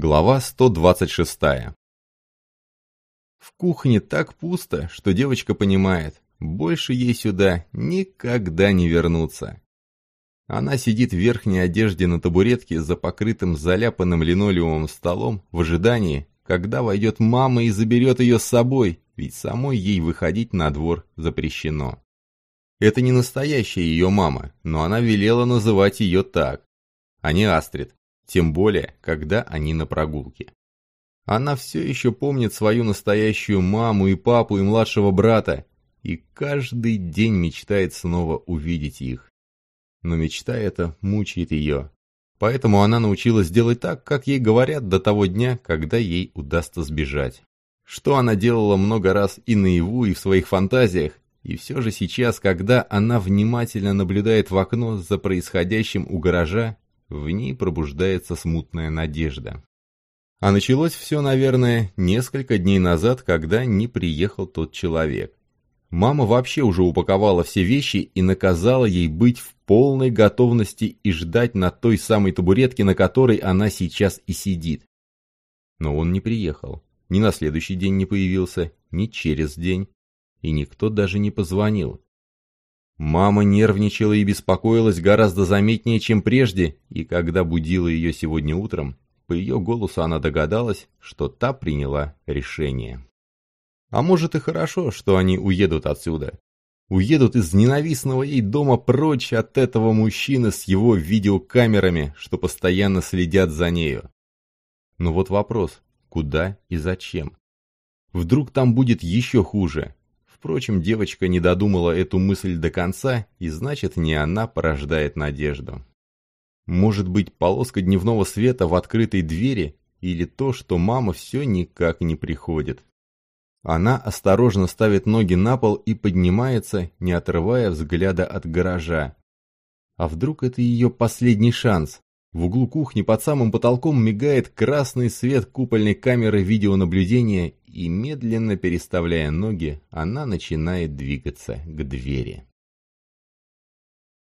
Глава 126. В кухне так пусто, что девочка понимает, больше ей сюда никогда не вернуться. Она сидит в верхней одежде на табуретке за покрытым заляпанным линолеумом столом в ожидании, когда войдет мама и заберет ее с собой, ведь самой ей выходить на двор запрещено. Это не настоящая ее мама, но она велела называть ее так, а не Астрид, тем более, когда они на прогулке. Она все еще помнит свою настоящую маму и папу и младшего брата, и каждый день мечтает снова увидеть их. Но мечта эта мучает ее. Поэтому она научилась делать так, как ей говорят до того дня, когда ей удастся сбежать. Что она делала много раз и наяву, и в своих фантазиях, и все же сейчас, когда она внимательно наблюдает в окно за происходящим у гаража, в ней пробуждается смутная надежда. А началось все, наверное, несколько дней назад, когда не приехал тот человек. Мама вообще уже упаковала все вещи и наказала ей быть в полной готовности и ждать на той самой табуретке, на которой она сейчас и сидит. Но он не приехал. Ни на следующий день не появился, ни через день. И никто даже не позвонил. Мама нервничала и беспокоилась гораздо заметнее, чем прежде, и когда будила ее сегодня утром, по ее голосу она догадалась, что та приняла решение. А может и хорошо, что они уедут отсюда. Уедут из ненавистного ей дома прочь от этого мужчины с его видеокамерами, что постоянно следят за нею. Но вот вопрос, куда и зачем? Вдруг там будет еще хуже, Впрочем, девочка не додумала эту мысль до конца, и значит, не она порождает надежду. Может быть, полоска дневного света в открытой двери или то, что мама все никак не приходит. Она осторожно ставит ноги на пол и поднимается, не отрывая взгляда от гаража. А вдруг это ее последний шанс? В углу кухни под самым потолком мигает красный свет купольной камеры видеонаблюдения, и медленно переставляя ноги, она начинает двигаться к двери.